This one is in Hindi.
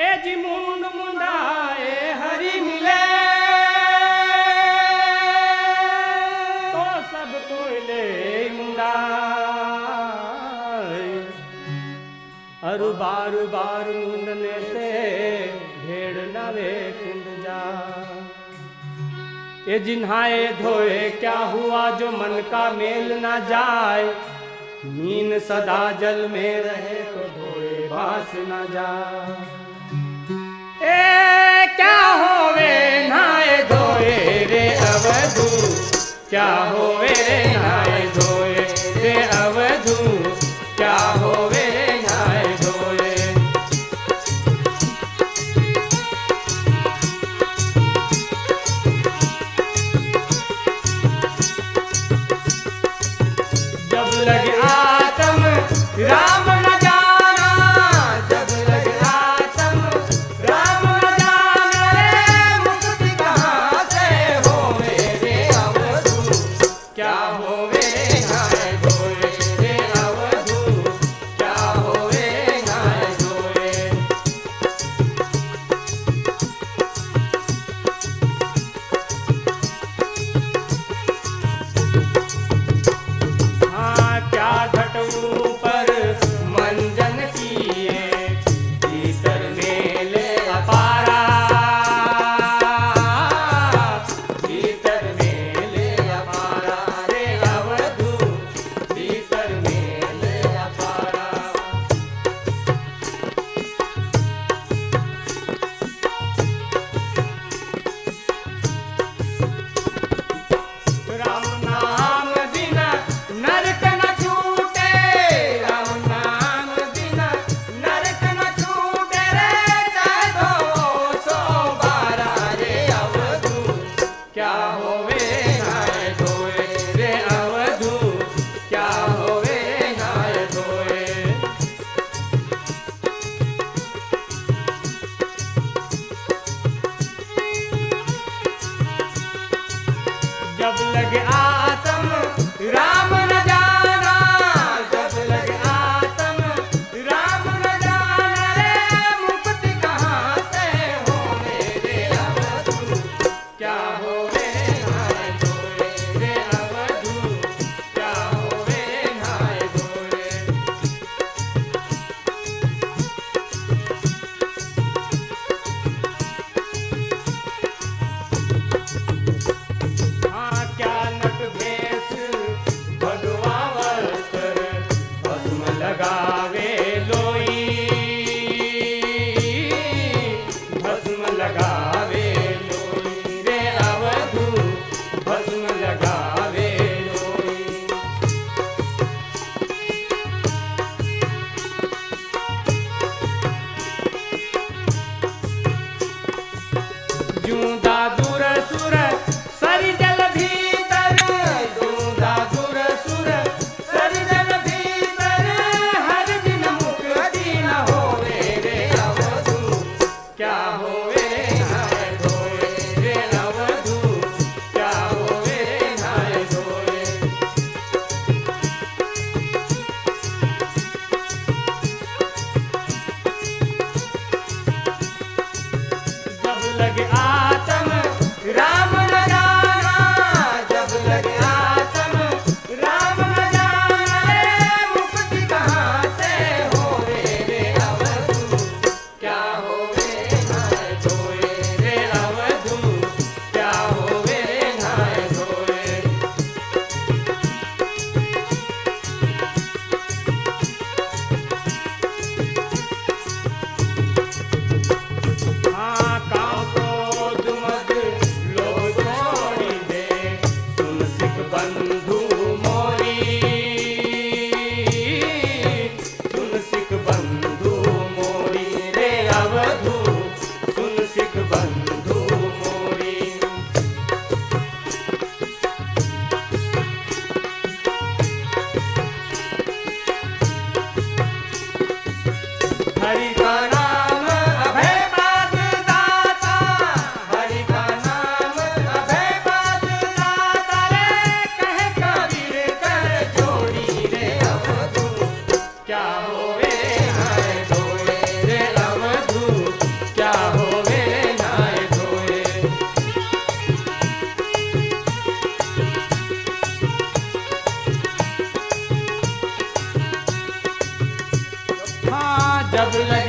ए जी मुंड मुंडा हरी मिले। तो सब कोयले अरु बार बार मुंडने से भेड़ नावे कुंड जा। ये जिन्हाए धोए, क्या हुआ जो मन का मेल ना जाए? मीन सदा जल में रहे तो धोए भास ना जाए la lagi 야들야